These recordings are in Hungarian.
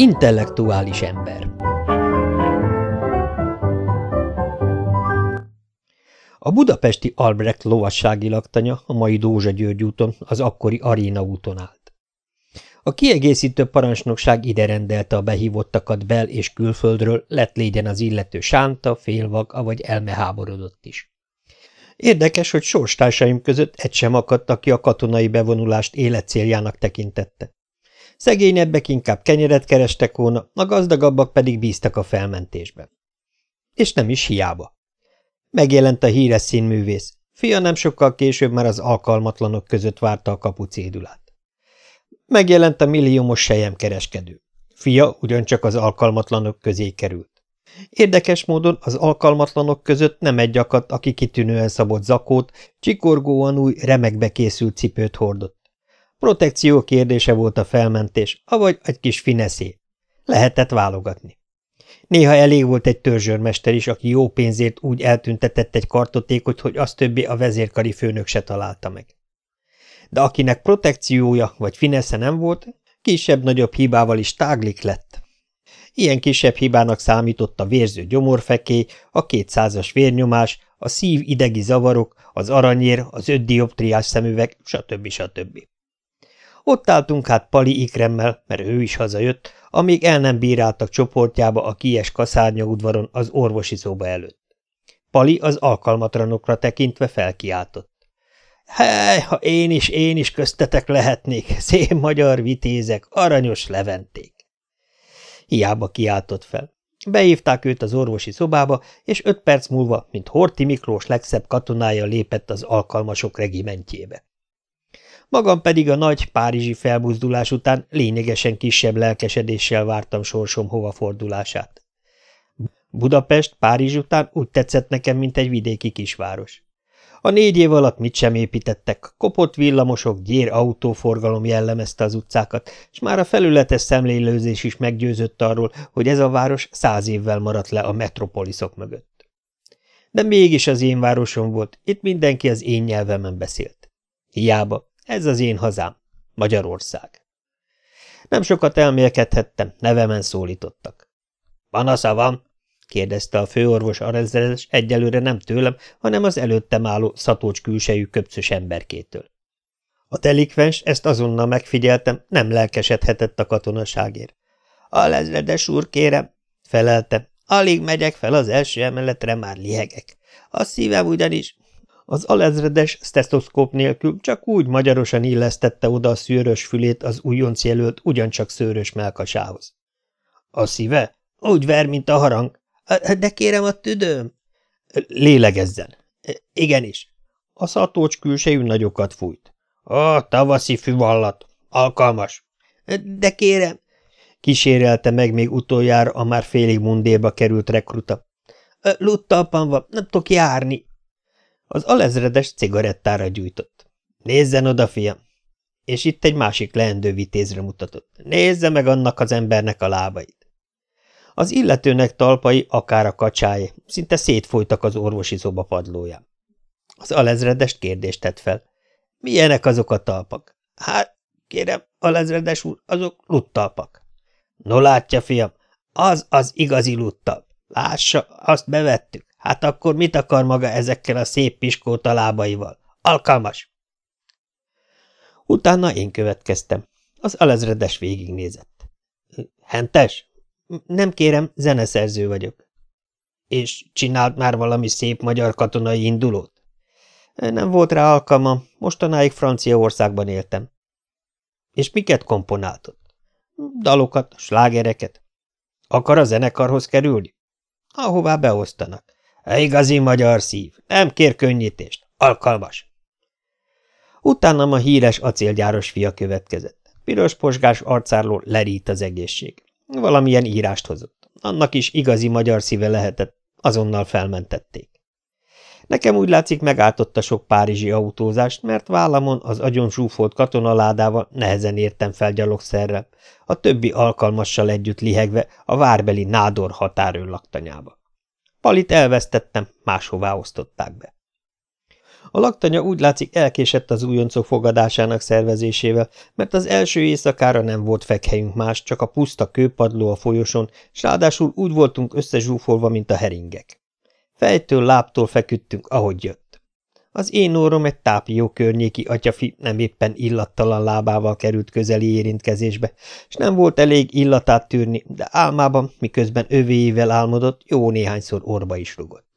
Intellektuális ember A budapesti Albrecht lovassági laktanya a mai Dózsa György úton, az akkori Aréna úton állt. A kiegészítő parancsnokság ide rendelte a behívottakat bel- és külföldről, lett légyen az illető sánta, félvak, avagy elmeháborodott is. Érdekes, hogy sorstársaim között egy sem akadt, aki a katonai bevonulást életcéljának tekintette. Szegényebbek inkább kenyeret kerestek volna, a gazdagabbak pedig bíztak a felmentésben. És nem is hiába. Megjelent a híres színművész. Fia nem sokkal később már az alkalmatlanok között várta a kapucédulát. Megjelent a milliómos sejemkereskedő. Fia ugyancsak az alkalmatlanok közé került. Érdekes módon az alkalmatlanok között nem egy akadt, aki kitűnően szabott zakót, csikorgóan új, remekbe készült cipőt hordott. Protekció kérdése volt a felmentés, avagy egy kis fineszé. Lehetett válogatni. Néha elég volt egy törzsörmester is, aki jó pénzért úgy eltüntetett egy kartotékot, hogy azt többé a vezérkari főnök se találta meg. De akinek protekciója vagy finesze nem volt, kisebb-nagyobb hibával is táglik lett. Ilyen kisebb hibának számított a vérző gyomorfeké, a kétszázas vérnyomás, a szív-idegi zavarok, az aranyér, az öt szemüveg, stb. stb. Ott álltunk hát Pali Ikremmel, mert ő is hazajött, amíg el nem bíráltak csoportjába a kies kaszárnya udvaron az orvosi szoba előtt. Pali az alkalmatranokra tekintve felkiáltott. Hely, ha én is, én is köztetek lehetnék, szép magyar vitézek, aranyos leventék. Hiába kiáltott fel. Beívták őt az orvosi szobába, és öt perc múlva, mint Horti Miklós legszebb katonája lépett az alkalmasok regimentjébe. Magam pedig a nagy párizsi felbuzdulás után lényegesen kisebb lelkesedéssel vártam sorsom hova fordulását. Budapest Párizs után úgy tetszett nekem, mint egy vidéki kisváros. A négy év alatt mit sem építettek, kopott villamosok, gyér autóforgalom jellemezte az utcákat, és már a felületes szemlélőzés is meggyőzött arról, hogy ez a város száz évvel maradt le a metropoliszok mögött. De mégis az én városom volt, itt mindenki az én nyelvemen beszélt. Hiába, ez az én hazám, Magyarország. Nem sokat elmélkedhettem, nevemen szólítottak. – Panasza van? – kérdezte a főorvos arezredes egyelőre nem tőlem, hanem az előttem álló szatócs külsejű köpcös emberkétől. A delikvens, ezt azonnal megfigyeltem, nem lelkesedhetett a katonaságért. – A lezredes úr, kérem – felelte. – Alig megyek fel az első emeletre, már lihegek. A szívem ugyanis az alezredes stetoszkóp nélkül csak úgy magyarosan illesztette oda a szőrös fülét az újonc jelölt ugyancsak szőrös melkasához. A szíve? Úgy ver, mint a harang. De kérem a tüdőm. Lélegezzen. Igenis. A szatócs külsejű nagyokat fújt. A tavaszi füvallat. Alkalmas. De kérem. Kísérelte meg még utoljára a már félig mundéba került rekruta. Luttalpan van, nem tudok járni. Az alezredes cigarettára gyújtott. Nézzen oda, fiam! És itt egy másik leendő vitézre mutatott. Nézze meg annak az embernek a lábait! Az illetőnek talpai akár a kacsáé, szinte szétfolytak az orvosi szoba padlóján. Az alezredest kérdést tett fel. Milyenek azok a talpak? Hát, kérem, alezredes úr, azok luttalpak. No látja, fiam, az az igazi luttalp. Lássa, azt bevettük. Hát akkor mit akar maga ezekkel a szép piskóta lábaival? Alkalmas! Utána én következtem. Az alezredes végignézett. Hentes? Nem kérem, zeneszerző vagyok. És csinált már valami szép magyar katonai indulót? Nem volt rá alkalmam, mostanáig Franciaországban éltem. És miket komponáltott? Dalokat, slágereket. Akar a zenekarhoz kerülni? Ahová beosztanak. Igazi magyar szív, nem kér könnyítést, alkalmas. Utána a híres acélgyáros fia következett. Piros posgás arcáról lerít az egészség. Valamilyen írást hozott. Annak is igazi magyar szíve lehetett, azonnal felmentették. Nekem úgy látszik megáltotta sok párizsi autózást, mert vállamon az agyon zsúfolt katonaládával nehezen értem fel gyalogszerrel, a többi alkalmassal együtt lihegve a várbeli nádor határőr laktanyába. Palit elvesztettem, máshová osztották be. A laktanya úgy látszik elkésett az újoncok fogadásának szervezésével, mert az első éjszakára nem volt fekhelyünk más, csak a puszta kőpadló a folyosón, s ráadásul úgy voltunk összezsúfolva, mint a heringek. Fejtől, láptól feküdtünk, ahogy jött. Az én órom egy tápió környéki atyafi nem éppen illattalan lábával került közeli érintkezésbe, és nem volt elég illatát tűrni, de álmában, miközben övéivel álmodott, jó néhányszor orba is rugott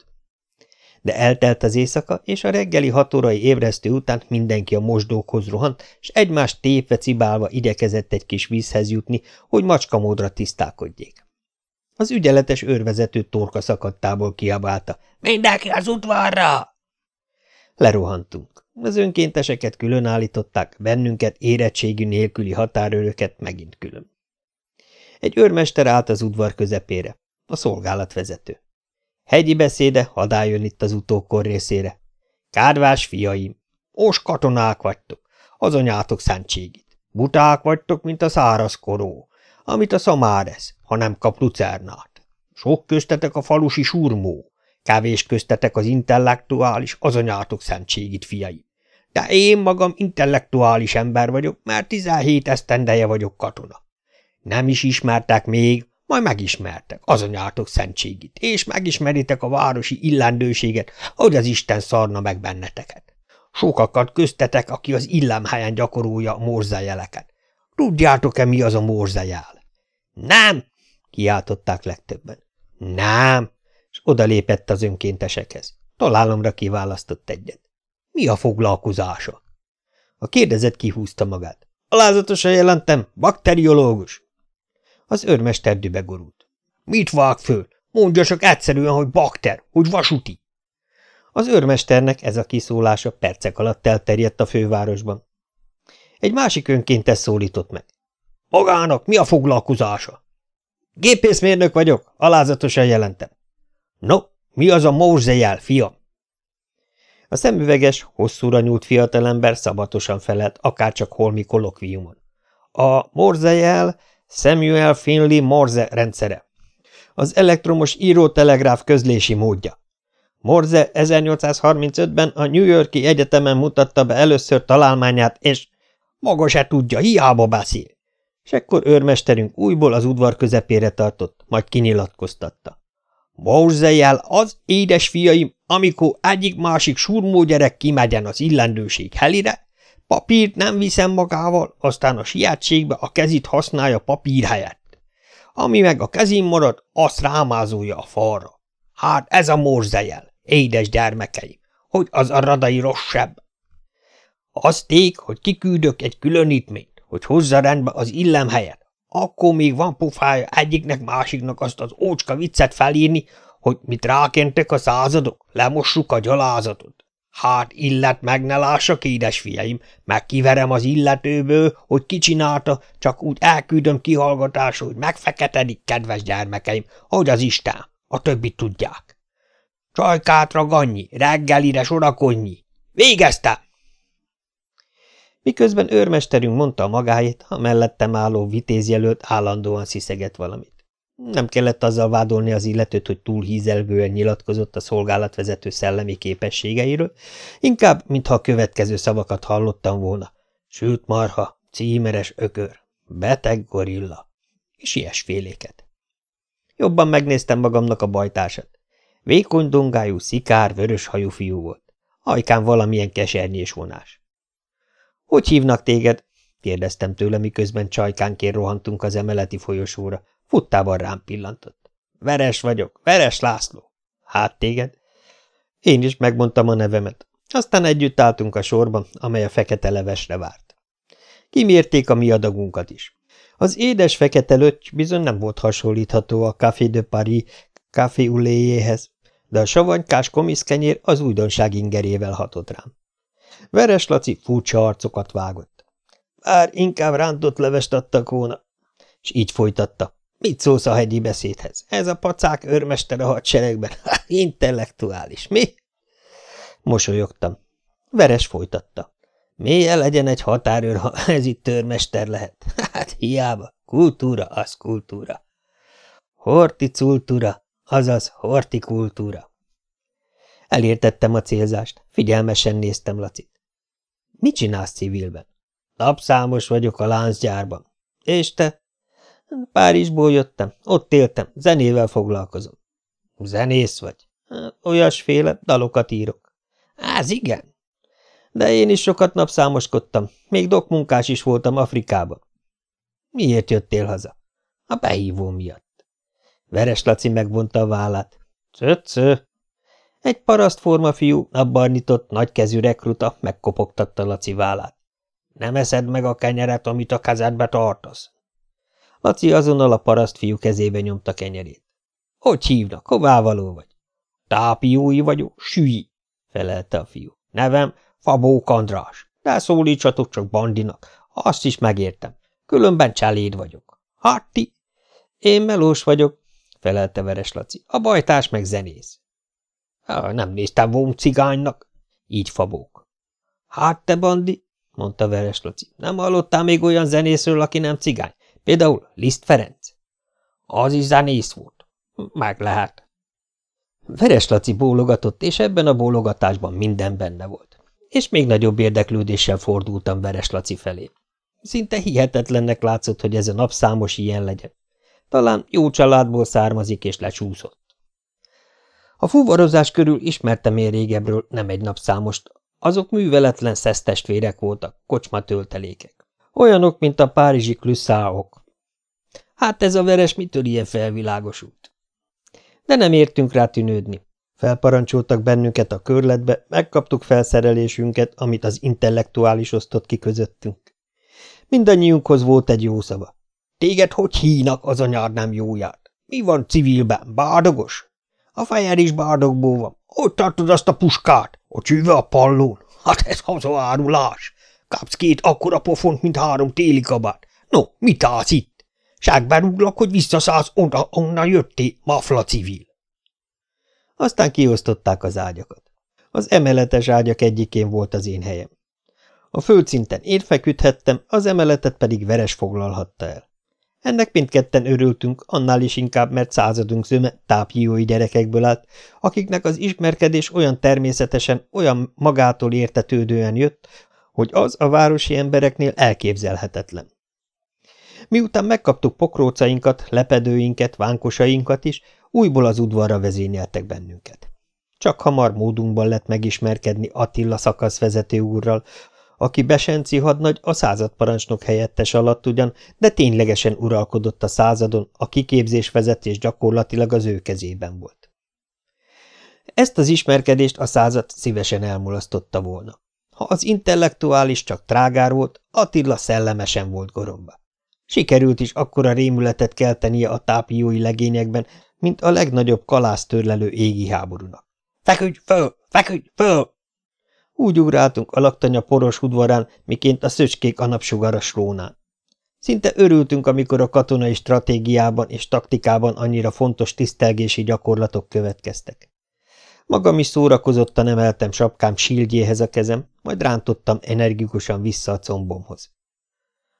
de eltelt az éjszaka, és a reggeli hatorai ébresztő után mindenki a mosdókhoz rohant, és egymást tépve cibálva igyekezett egy kis vízhez jutni, hogy macskamódra tisztálkodjék. Az ügyeletes őrvezető torka szakadtából kiabálta. – Mindenki az udvarra! Lerohantunk. Az önkénteseket külön állították, bennünket érettségű nélküli határőröket megint külön. Egy őrmester állt az udvar közepére, a szolgálatvezető. Hegyi beszéde hadájön itt az utókor részére. Kádvás fiaim, os katonák vagytok, az anyátok szentségit. Buták vagytok, mint a száraz koró, amit a szamár ha nem kap lucernát. Sok köztetek a falusi surmó, kevés köztetek az intellektuális, az anyátok szentségit, fiaim. De én magam intellektuális ember vagyok, mert 17 esztendeje vagyok katona. Nem is ismertek még, majd megismertek, azonyátok szentségit, és megismeritek a városi illendőséget, hogy az Isten szarna meg benneteket. Sokakat köztetek, aki az illemhelyen gyakorolja a morzajeleket. Tudjátok-e, mi az a morzajel? Nem! kiáltották legtöbben. Nem! És odalépett az önkéntesekhez. Találomra kiválasztott egyet. Mi a foglalkozása? A kérdezet kihúzta magát. Alázatosan jelentem, bakteriológus. Az őrmester dübegorult. Mit vág föl? Mondja csak egyszerűen, hogy bakter, hogy vasúti. Az őrmesternek ez a kiszólása percek alatt elterjedt a fővárosban. Egy másik önkéntes szólított meg. Magának mi a foglalkozása? Gépészmérnök vagyok, alázatosan jelentem. No, mi az a morzejel, fiam? A szemüveges, hosszúra nyúlt fiatalember szabatosan felelt, akárcsak holmi kolokviumon. A morzejel Samuel Finley Morse rendszere. Az elektromos írótelegráf közlési módja. Morse 1835-ben a New Yorki Egyetemen mutatta be először találmányát, és maga se tudja, hiába beszél. És ekkor őrmesterünk újból az udvar közepére tartott, majd kinyilatkoztatta. Morse jel az, édes fiaim, amikor egyik-másik surmó gyerek kimegyen az illendőség helire, Papírt nem viszem magával, aztán a sietségbe a kezit használja papír helyett. Ami meg a kezin marad, azt rámázolja a falra. Hát ez a morzejel, édes gyermekeim, hogy az a radai rosszabb. Az ték, hogy kiküldök egy különítményt, hogy hozza rendbe az illem helyet, akkor még van pofája egyiknek másiknak azt az ócska viccet felírni, hogy mit rákentek a századok, lemossuk a gyalázatot. Hát illet meg ne lássak, édesfiaim, meg kiverem az illetőből, hogy ki csinálta, csak úgy elküldöm kihallgatásra, hogy megfeketedik, kedves gyermekeim, hogy az Isten, a többit tudják. Csajkát ragadnyi, reggelire sorakodnyi. Végezte! Miközben őrmesterünk mondta a magáét, a mellettem álló vitézjelölt állandóan sziszegett valamit. Nem kellett azzal vádolni az illetőt, hogy túl hízelgően nyilatkozott a szolgálatvezető szellemi képességeiről, inkább, mintha a következő szavakat hallottam volna. Sült marha, címeres ökör, beteg gorilla, és ilyesféléket. Jobban megnéztem magamnak a bajtársat. Vékony dongájú, szikár, vörös hajú fiú volt. Ajkán valamilyen kesernyés vonás. – Hogy hívnak téged? – kérdeztem tőle, miközben csajkánként rohantunk az emeleti folyosóra, Futtában rám pillantott. Veres vagyok, Veres László. Hát téged? Én is megmondtam a nevemet. Aztán együtt álltunk a sorban, amely a fekete levesre várt. Kimérték a mi adagunkat is. Az édes fekete löty bizony nem volt hasonlítható a Café de Paris Café uléjéhez, de a savanykás komiszkenyér az újdonság ingerével hatott rám. Veres Laci furcsa arcokat vágott. Bár inkább rántott levest adtak volna, és így folytatta. Mit szólsz a hegyi beszédhez? Ez a pacák őrmester a hadseregben. Ha, intellektuális, mi? Mosolyogtam. Veres folytatta. Mélyen legyen egy határőr, ha ez itt őrmester lehet. Hát hiába. Kultúra, az kultúra. Horticultúra, azaz hortikultúra. Elértettem a célzást, figyelmesen néztem Lacit. Mit csinálsz civilben? Napszámos vagyok a láncgyárban. És te? Párizsból jöttem, ott éltem, zenével foglalkozom. Zenész vagy? Olyasféle, dalokat írok. Az igen. De én is sokat napszámoskodtam, még dokmunkás is voltam Afrikában. Miért jöttél haza? A behívó miatt. Veres Laci megvonta a vállát. Cöccö! Egy parasztforma fiú, abbarnitott, nagykezű rekruta megkopogtatta Laci vállát. Nem eszed meg a kenyeret, amit a kezedbe tartasz. Laci azonnal a paraszt fiú kezébe nyomta kenyerét. Hogy hívnak, hová való vagy? Tápiói vagyok, sülyi, felelte a fiú. Nevem Fabó Kandrás, de szólítsatok csak Bandinak, azt is megértem. Különben cseléd vagyok. Hát ti? Én melós vagyok, felelte Veres Laci. A bajtás meg zenész. Nem néztem volna cigánynak, így Fabók. Hát te, Bandi, mondta Veres Laci, nem hallottál még olyan zenészről, aki nem cigány? Például Liszt Ferenc. Az is zenész volt. Meg lehet. Veres Laci bólogatott, és ebben a bólogatásban minden benne volt. És még nagyobb érdeklődéssel fordultam Veres Laci felé. Szinte hihetetlennek látszott, hogy ez a napszámos ilyen legyen. Talán jó családból származik és lecsúszott. A fuvarozás körül ismertem én régebről nem egy napszámost, azok műveletlen szesztestvérek voltak, kocsma töltelékek. Olyanok, mint a párizsi klüsszáok. Hát ez a veres mitől ilyen felvilágosult? De nem értünk rá tűnődni. Felparancsoltak bennünket a körletbe, megkaptuk felszerelésünket, amit az intellektuális osztott ki közöttünk. Mindannyiunkhoz volt egy jó szava. Téged hogy hínak az anyár nem jóját? Mi van civilben, bárdogos? A fejer is bárdogból van. Hogy tartod azt a puskát? A csüve a pallón? Hát ez hazaárulás. Kapsz két akkora pofont, mint három téli kabát. No, mit állsz itt? Ságberúglak, hogy visszaszállsz oda, onnan jöttél, mafla civil. Aztán kiosztották az ágyakat. Az emeletes ágyak egyikén volt az én helyem. A földszinten én feküdhettem, az emeletet pedig veres foglalhatta el. Ennek mindketten örültünk, annál is inkább, mert századunk zöme tápjíói gyerekekből állt, akiknek az ismerkedés olyan természetesen, olyan magától értetődően jött, hogy az a városi embereknél elképzelhetetlen. Miután megkaptuk pokrócainkat, lepedőinket, vánkosainkat is, újból az udvarra vezényeltek bennünket. Csak hamar módunkban lett megismerkedni Attila szakaszvezető úrral, aki Besenci hadnagy a századparancsnok helyettes alatt ugyan, de ténylegesen uralkodott a századon, a kiképzés vezetés gyakorlatilag az ő kezében volt. Ezt az ismerkedést a század szívesen elmulasztotta volna. Ha az intellektuális csak trágár volt, Attila szellemesen volt goromba. Sikerült is akkora rémületet keltenie a tápiói legényekben, mint a legnagyobb kalásztörlelő égi háborúnak. – Feküdj föl! Feküdj föl! Úgy ugráltunk a laktanya poros udvarán, miként a szöcskék a napsugaras rónán. Szinte örültünk, amikor a katonai stratégiában és taktikában annyira fontos tisztelgési gyakorlatok következtek. Magam is szórakozottan emeltem sapkám síldjéhez a kezem, majd rántottam energikusan vissza a combomhoz.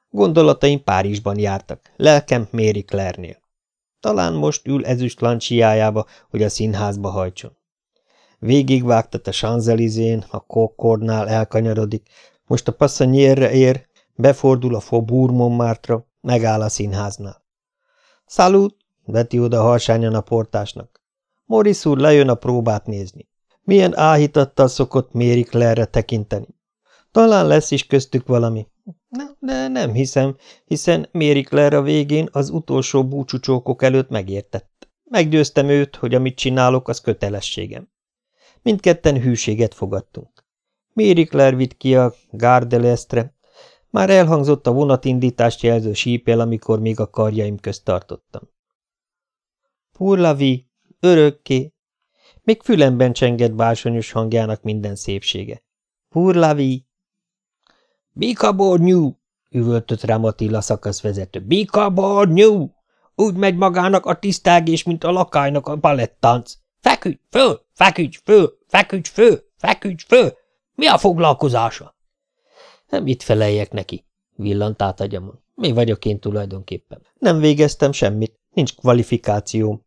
Gondolataim Párizsban jártak, lelkem Mary Claire-nél. Talán most ül ezüst lancsiájába, hogy a színházba hajtson. Végigvágtat a Sanzelizén, a Concordnál elkanyarodik, most a passzanyérre ér, befordul a Faubourg Montmartre, megáll a színháznál. Salut! veti oda harsányan a portásnak. Morris úr lejön a próbát nézni. Milyen áhítattal szokott Mary Claire-re tekinteni. Talán lesz is köztük valami. De nem hiszem, hiszen Claire a végén az utolsó búcsúcsókok előtt megértett. Meggyőztem őt, hogy amit csinálok, az kötelességem. Mindketten hűséget fogadtunk. Méri Claire vitt ki a Gardelestre. Már elhangzott a vonatindítást jelző sípjel, amikor még a karjaim közt tartottam. Pour la örökké. Még fülemben csengett bársonyos hangjának minden szépsége. Pour la vie. Bikabor new, üvöltött rám Attila szakaszvezető. Bikabor new! Úgy megy magának a tisztelgés, mint a lakálynak a balettánc. Feküdj föl, feküdj föl, feküdj föl, feküdj föl! Mi a foglalkozása? Mit feleljek neki? Villant át agyamon. Mi vagyok én tulajdonképpen? Nem végeztem semmit, nincs kvalifikációm.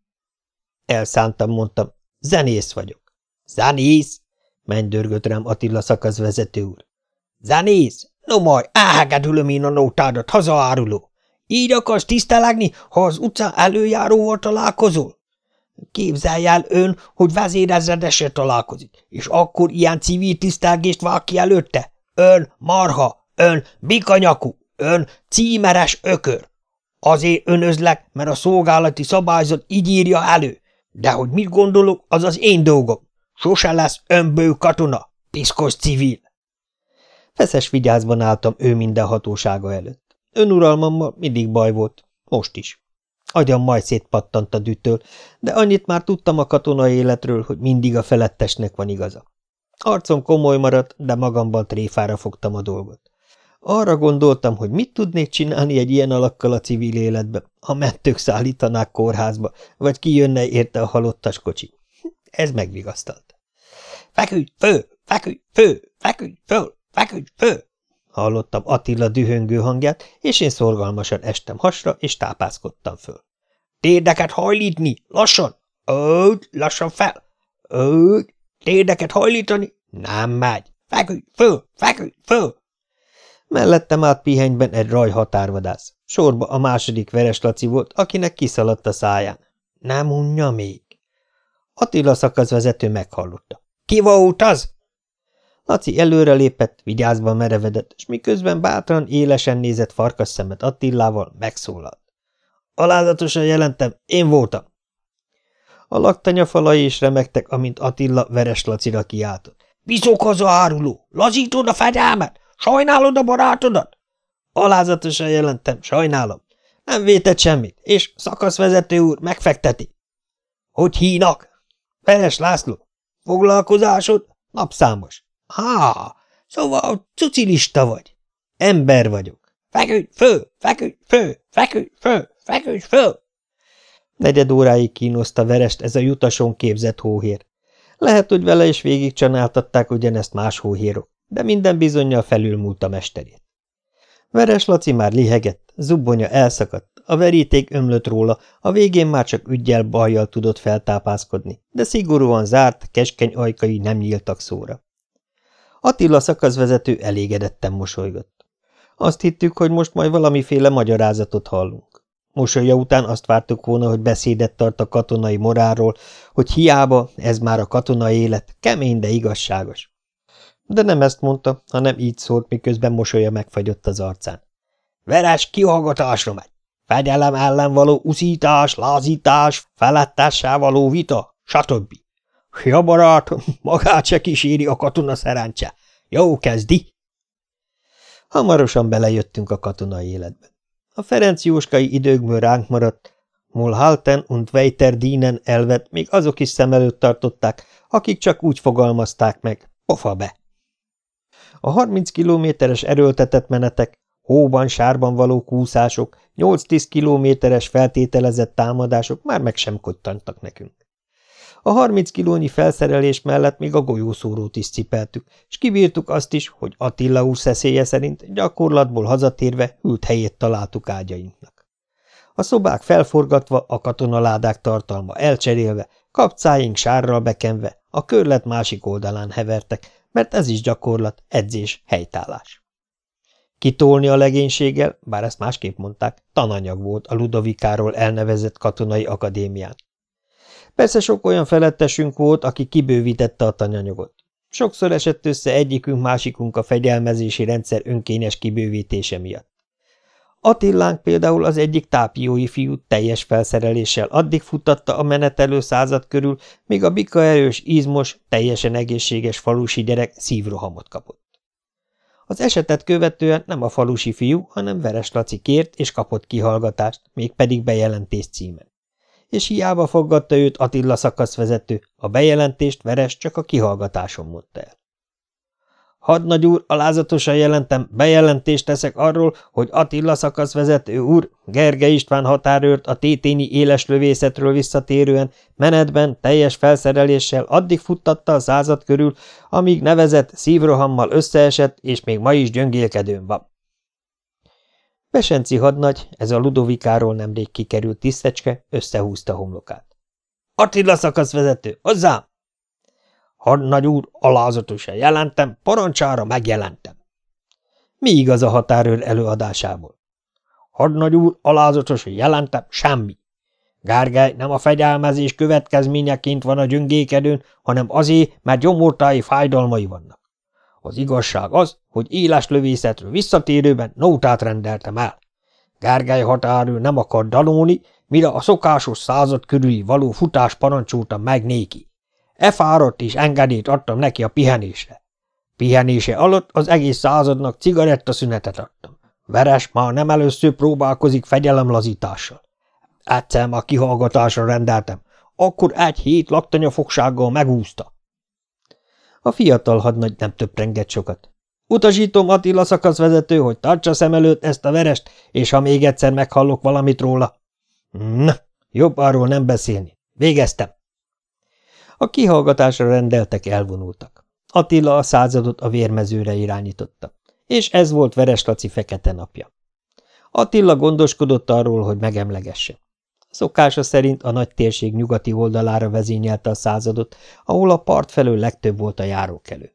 Elszántam, mondtam, zenész vagyok. – Zanész! – mennydörgött rám Attila szakaszvezető úr. – Zanész! No majd, elhegedülöm én a nótádat, hazaáruló! Így akarsz tisztelegni, ha az utca előjáróval találkozol? Képzelj el ön, hogy vezérezredesre találkozik, és akkor ilyen civil tisztelgést vág ki előtte? Ön marha, ön bikanyakú, ön címeres ökör. Azért önözlek, mert a szolgálati szabályzat így írja elő. De hogy mit gondolok, az az én dolgom. Sose lesz önbő katona, piszkos civil. Feszes vigyázban álltam ő minden hatósága előtt. Önuralmammal mindig baj volt, most is. Agyam majd szétpattant a dütől, de annyit már tudtam a katonai életről, hogy mindig a felettesnek van igaza. Arcom komoly maradt, de magamban tréfára fogtam a dolgot. Arra gondoltam, hogy mit tudnék csinálni egy ilyen alakkal a civil életbe, ha mentők szállítanák kórházba, vagy kijönne érte a halottas kocsi. Ez megvigasztalt. – Feküdj fő! Feküdj fő! Feküdj föl! Feküdj fő! Hallottam Attila dühöngő hangját, és én szorgalmasan estem hasra, és tápászkodtam föl. Térdeket hajlítni! Lassan! Öt, lassan fel! Öt, térdeket hajlítani! Nem megy! Feküdj föl! Feküdj föl! Mellettem át pihenyben egy raj határvadász. Sorba a második Veres Laci volt, akinek kiszaladt a száján. Nem unja még. Attila szakaszvezető meghallotta. Ki volt az? Laci előrelépett, vigyázban merevedett, és miközben bátran, élesen nézett farkas szemet Attillával, megszólalt. Alázatosan jelentem, én voltam. A laktanya falai is remektek, amint Attila Veres Lacira kiáltott. Viszok haza, áruló! Lazítod a fegyelmet! Sajnálod a barátodat? Alázatosan jelentem, sajnálom. Nem vétett semmit, és szakaszvezető úr megfekteti. Hogy hínak? Veres László. Foglalkozásod? Napszámos. Há, szóval cucilista vagy. Ember vagyok. Feküdj fő, feküdj fő, feküdj fő, feküdj fő. Negyed óráig kínoszta verest ez a jutason képzett hóhér. Lehet, hogy vele is végig csanáltatták ugyanezt más hóhérok, de minden bizonyal felülmúlt a mesterét. Veres Laci már lihegett, zubbonya elszakadt, a veríték ömlött róla, a végén már csak ügyjel bajjal tudott feltápászkodni, de szigorúan zárt, keskeny ajkai nem nyíltak szóra. Attila szakaszvezető elégedetten mosolygott. Azt hittük, hogy most majd valamiféle magyarázatot hallunk. Mosolya után azt vártuk volna, hogy beszédet tart a katonai morálról, hogy hiába, ez már a katonai élet, kemény, de igazságos. De nem ezt mondta, hanem így szólt, miközben mosolya megfagyott az arcán. Veres kihallgatásra megy. Fegyelem ellen való uszítás, lázítás, felettássá való vita, stb. Ja, barát, magát se kíséri a katona szerencse. Jó kezdi! Hamarosan belejöttünk a katonai életbe. A Ferenc Jóskai időkből ránk maradt, Mol halten und weiter dienen elvet még azok is szem előtt tartották, akik csak úgy fogalmazták meg, pofa be. A 30 kilométeres erőltetett menetek, hóban, sárban való kúszások, 8-10 kilométeres feltételezett támadások már meg sem kottantak nekünk. A 30 kilónyi felszerelés mellett még a golyószórót is cipeltük, és kibírtuk azt is, hogy Attila úr szeszélye szerint gyakorlatból hazatérve hűlt helyét találtuk ágyainknak. A szobák felforgatva, a katonaládák tartalma elcserélve, kapcáink sárral bekenve, a körlet másik oldalán hevertek, mert ez is gyakorlat, edzés, helytállás. Kitolni a legénységgel, bár ezt másképp mondták, tananyag volt a Ludovikáról elnevezett katonai akadémián. Persze sok olyan felettesünk volt, aki kibővítette a tanyanyagot. Sokszor esett össze egyikünk másikunk a fegyelmezési rendszer önkényes kibővítése miatt. Attillánk például az egyik tápiói fiú teljes felszereléssel addig futtatta a menetelő század körül, míg a bika erős, izmos, teljesen egészséges falusi gyerek szívrohamot kapott. Az esetet követően nem a falusi fiú, hanem Veres Laci kért és kapott kihallgatást, mégpedig bejelentés címen és hiába foggatta őt Attila szakaszvezető, a bejelentést Veres csak a kihallgatáson mondta el. Hadnagy úr, alázatosan jelentem, bejelentést teszek arról, hogy Attila szakaszvezető úr, Gerge István határőrt a tétényi éles lövészetről visszatérően menetben teljes felszereléssel addig futtatta a század körül, amíg nevezett szívrohammal összeesett, és még ma is gyöngélkedőn van. Besenci hadnagy, ez a Ludovikáról nemrég kikerült tisztecske, összehúzta homlokát. – Attila szakaszvezető, hozzám! Hadnagy úr, alázatosan jelentem, parancsára megjelentem. Mi igaz a határőr előadásából? Hadnagy úr, alázatosan jelentem, semmi. Gárgály nem a fegyelmezés következményeként van a gyöngékedőn, hanem azért, mert gyomortái fájdalmai vannak. Az igazság az, hogy éles lövészetről visszatérőben nótát rendeltem el. Gárgály határőr nem akar dalóni, mire a szokásos század körüli való futás parancsoltam meg néki. E fáradt és engedélyt adtam neki a pihenésre. Pihenése alatt az egész századnak cigarettaszünetet adtam. Veres már nem először próbálkozik fegyelemlazítással. Egyszer már kihallgatásra rendeltem, akkor egy hét laktanya fogsággal megúszta. A fiatal hadnagy nem töprengett sokat. Utasítom Attila szakaszvezető, hogy tartsa szem előtt ezt a verest, és ha még egyszer meghallok valamit róla. Na, jobb arról nem beszélni. Végeztem. A kihallgatásra rendeltek elvonultak. Attila a századot a vérmezőre irányította, és ez volt Veres Laci fekete napja. Attila gondoskodott arról, hogy megemlegesse. Szokása szerint a nagy térség nyugati oldalára vezényelte a századot, ahol a part felől legtöbb volt a járókelő.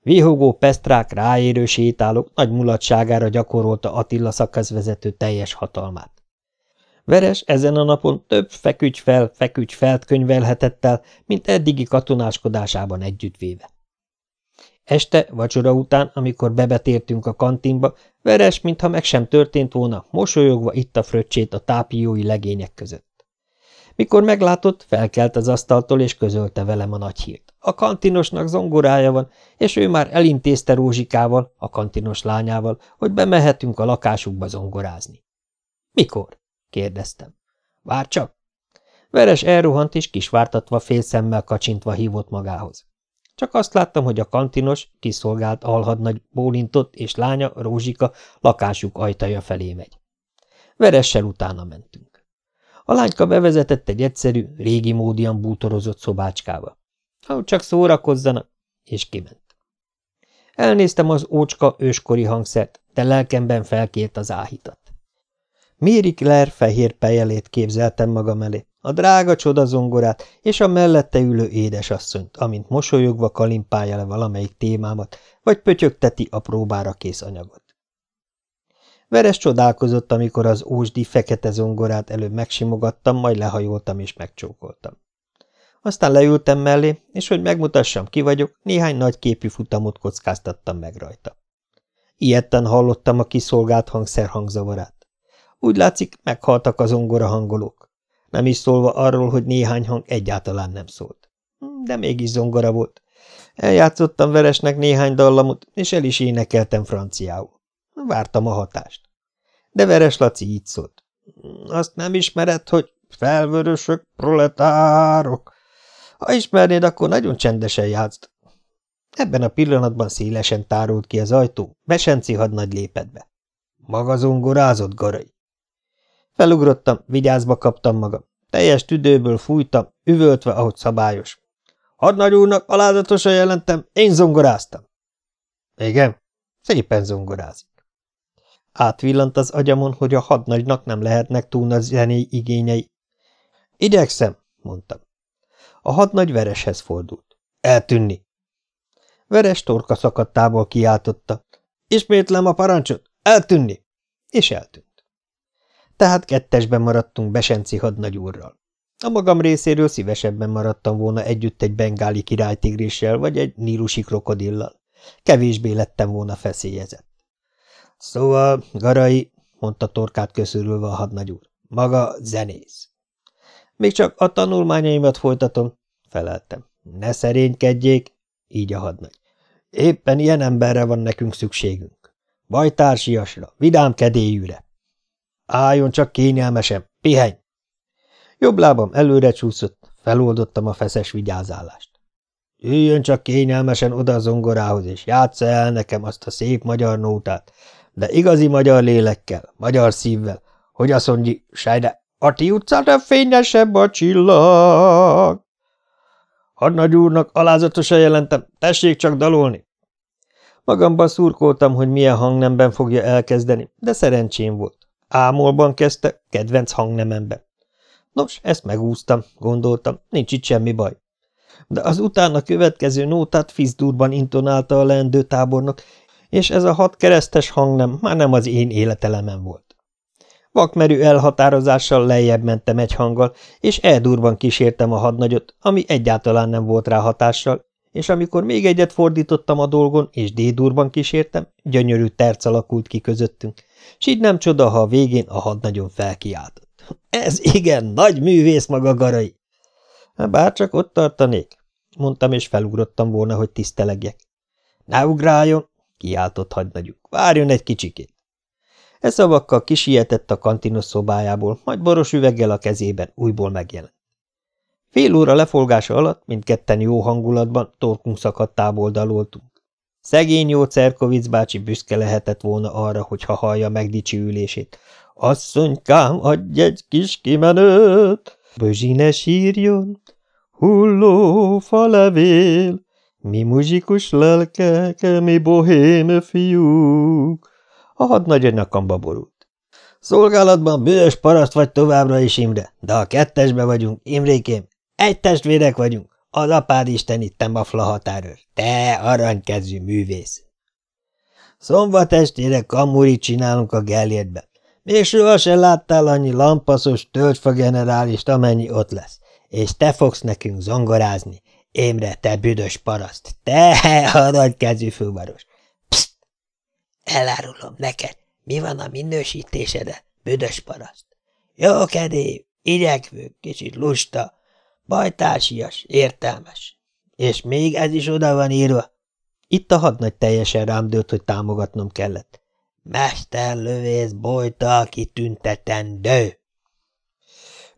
Vihogó pesztrák, ráérő sétálók nagy mulatságára gyakorolta Attila szakaszvezető teljes hatalmát. Veres ezen a napon több feküdj fel, feküdj felt könyvelhetett el, mint eddigi katonáskodásában együttvéve. Este, vacsora után, amikor bebetértünk a kantinba, Veres, mintha meg sem történt volna, mosolyogva itt a fröccsét a tápiói legények között. Mikor meglátott, felkelt az asztaltól, és közölte velem a nagy hírt. A kantinosnak zongorája van, és ő már elintézte Rózsikával, a kantinos lányával, hogy bemehetünk a lakásukba zongorázni. Mikor? kérdeztem. Vár csak! Veres elrohant, és kisvártatva fél szemmel kacsintva hívott magához. Csak azt láttam, hogy a kantinos, kiszolgált alhadnagy bólintott, és lánya, Rózsika, lakásuk ajtaja felé megy. Veressel utána mentünk. A lányka bevezetett egy egyszerű, régi módian bútorozott szobácskába. Ha csak szórakozzanak, és kiment. Elnéztem az ócska őskori hangszert, de lelkemben felkért az áhítat. Mary Claire fehér pejelét képzeltem magam elé, a drága csodazongorát és a mellette ülő édesasszonyt, amint mosolyogva kalimpálja le valamelyik témámat, vagy pötyögteti a próbára kész anyagot. Veres csodálkozott, amikor az ósdi fekete zongorát előbb megsimogattam, majd lehajoltam és megcsókoltam. Aztán leültem mellé, és hogy megmutassam, ki vagyok, néhány nagy képű futamot kockáztattam meg rajta. Ilyetten hallottam a kiszolgált hangszer hangzavarát. Úgy látszik, meghaltak az ongora hangolók. Nem is szólva arról, hogy néhány hang egyáltalán nem szólt. De mégis zongora volt. Eljátszottam Veresnek néhány dallamot, és el is énekeltem franciául. Vártam a hatást. De Veres Laci így szólt. Azt nem ismered, hogy felvörösök, proletárok. Ha ismernéd, akkor nagyon csendesen játszd. Ebben a pillanatban szélesen tárult ki az ajtó, Besenci hadnagy lépett be. Maga zongorázott, garai. Felugrottam, vigyázba kaptam magam. Teljes tüdőből fújtam, üvöltve, ahogy szabályos. Hadnagy úrnak alázatosan jelentem, én zongoráztam. Igen, szépen zongorázik. Átvillant az agyamon, hogy a hadnagynak nem lehetnek túl nagy zenéi igényei. Idegszem, mondtam. A hadnagy vereshez fordult. Eltűnni. Veres torka szakadtából kiáltotta. Ismétlem a parancsot, eltűnni. És eltűnt tehát kettesben maradtunk Besenci hadnagyúrral. A magam részéről szívesebben maradtam volna együtt egy bengáli királytigrissel vagy egy nílusi krokodillal. Kevésbé lettem volna feszélyezett. Szóval, Garai, mondta torkát köszörülve a hadnagyúr, maga zenész. Még csak a tanulmányaimat folytatom, feleltem. Ne szerénykedjék, így a hadnagy. Éppen ilyen emberre van nekünk szükségünk. Bajtársiasra, vidám kedélyűre. Álljon csak kényelmesen, pihenj! Jobb lábam előre csúszott, feloldottam a feszes vigyázálást. Üljön csak kényelmesen oda a zongorához, és játsza el nekem azt a szép magyar nótát, de igazi magyar lélekkel, magyar szívvel, hogy azt mondja, Sejde, a ti utcára fényesebb a csillag. Hadnagy úrnak alázatosan jelentem, tessék csak dalolni. Magamban szurkoltam, hogy milyen hangnemben fogja elkezdeni, de szerencsém volt. Ámolban kezdte, kedvenc hangnememben. Nos, ezt megúztam, gondoltam, nincs itt semmi baj. de az utána következő nótát Fizdurban intonálta a leendő tábornok, és ez a hat keresztes hang nem, már nem az én életelemen volt. Vakmerő elhatározással lejjebb mentem egy hanggal, és eldurban kísértem a hadnagyot, ami egyáltalán nem volt rá hatással, és amikor még egyet fordítottam a dolgon, és D-durban kísértem, gyönyörű terc alakult ki közöttünk, s így nem csoda, ha a végén a hadnagyon felkiáltott. Ez igen, nagy művész maga garai! Bárcsak ott tartanék, mondtam, és felugrottam volna, hogy tisztelegjek. Ne ugráljon, kiáltott hadnagyuk, várjon egy kicsikét. E szavakkal kisietett a kantinos szobájából, majd boros üveggel a kezében újból megjelent. Fél óra lefolgása alatt mindketten jó hangulatban torkunk szakadtából daloltunk. Szegény jó Cerkovic bácsi büszke lehetett volna arra, hogy ha hallja megdicsőülését. Asszonykám, adj egy kis kimenőt, Bözsi ne sírjon, hulló falevél, mi muzsikus lelkek, mi bohém fiúk. A hadnagy a nyakamba borult. Szolgálatban bős paraszt vagy továbbra is, Imre, de a kettesbe vagyunk, Imrékém. Egy testvérek vagyunk. Az apád isten itt mafla határőr. Te aranykezű művész. Szombat estére kamurit csinálunk a Gellértben. Még sohasem láttál annyi lampaszos tölgyfa amennyi ott lesz. És te fogsz nekünk zongorázni. Émre, te büdös paraszt. Te aranykezű fővaros. Pszt! Elárulom neked, mi van a minősítésede, büdös paraszt. Jó kedélyű, igyekvő, kicsit lusta, Bajtársias, értelmes. És még ez is oda van írva. Itt a hadnagy teljesen rám dőlt, hogy támogatnom kellett. Mesterlövész bolyta kitüntetendő.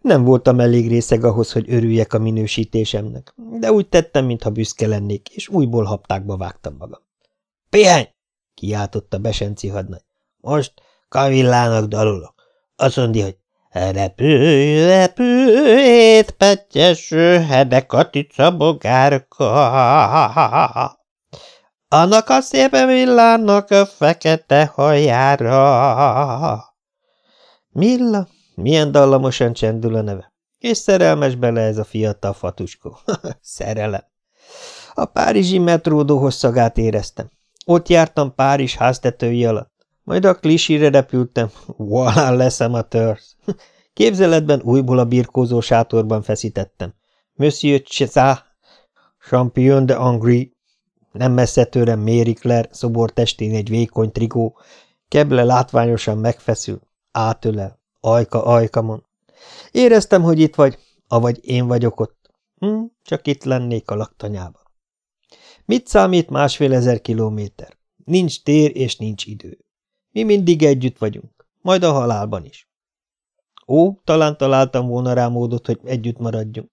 Nem voltam elég részeg ahhoz, hogy örüljek a minősítésemnek, de úgy tettem, mintha büszke lennék, és újból haptákba vágtam magam. – Pihenj! – kiáltotta Besenci hadnagy. – Most kavillának dalulok. Azt mondja, hogy Repülj, repülj, petyes hede katica bogárka. Annak a szép villának a fekete hajára. Milla, milyen dallamosan csendül a neve. És szerelmes bele ez a fiatal fatuskó. Szerelem. A párizsi metródó hosszagát éreztem. Ott jártam Párizs háztetői alatt. Majd a klisire repültem. Voilà leszem a törsz. Képzeletben újból a birkózó sátorban feszítettem. Monsieur César, champion de Angry, nem messze tőlem Mary szobor testén egy vékony trigó, keble látványosan megfeszül, átölel, ajka ajkamon. Éreztem, hogy itt vagy, avagy én vagyok ott. Hm, csak itt lennék a laktanyában. Mit számít másfél ezer kilométer? Nincs tér és nincs idő. Mi mindig együtt vagyunk, majd a halálban is. Ó, talán találtam volna rá módot, hogy együtt maradjunk.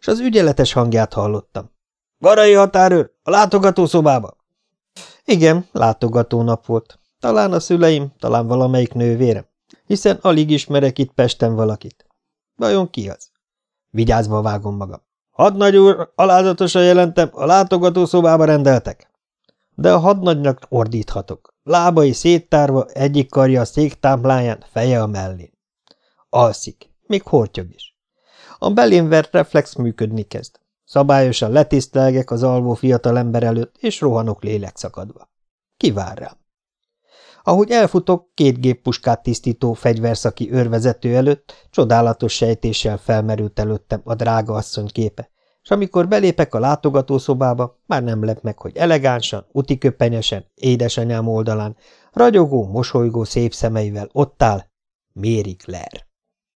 És az ügyeletes hangját hallottam. Garai határőr, a látogatószobába! Igen, látogatónap volt. Talán a szüleim, talán valamelyik nővérem, hiszen alig ismerek itt Pesten valakit. Vajon ki az? Vigyázva vágom magam. Hadnagy úr, alázatosan jelentem, a látogatószobába rendeltek. De a hadnagynak ordíthatok. Lábai széttárva, egyik karja a széktámláján, feje a mellén. Alszik, még hortyog is. A belén vert reflex működni kezd. Szabályosan letisztelgek az alvó fiatalember előtt, és rohanok lélekszakadva. Kivár rám. Ahogy elfutok, két géppuskát tisztító fegyverszaki őrvezető előtt, csodálatos sejtéssel felmerült előttem a drága asszony képe, és amikor belépek a látogatószobába, már nem lep meg, hogy elegánsan, utiköpenyesen, édesanyám oldalán, ragyogó, mosolygó szép szemeivel ott áll Méri Claire.